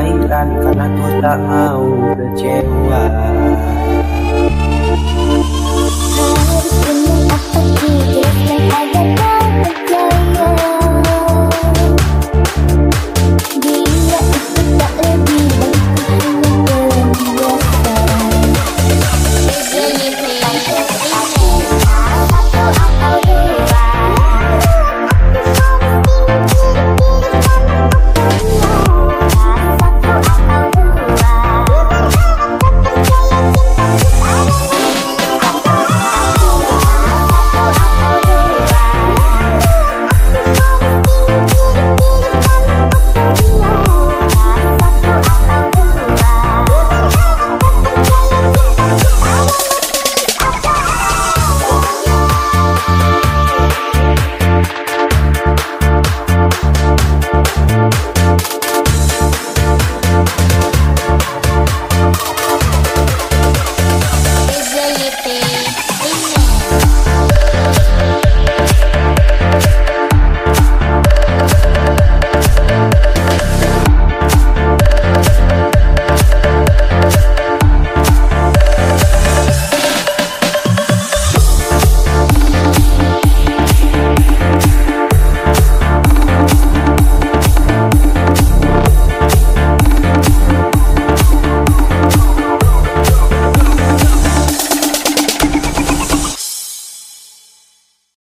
Jangan kau karena ku tak mau kecewa.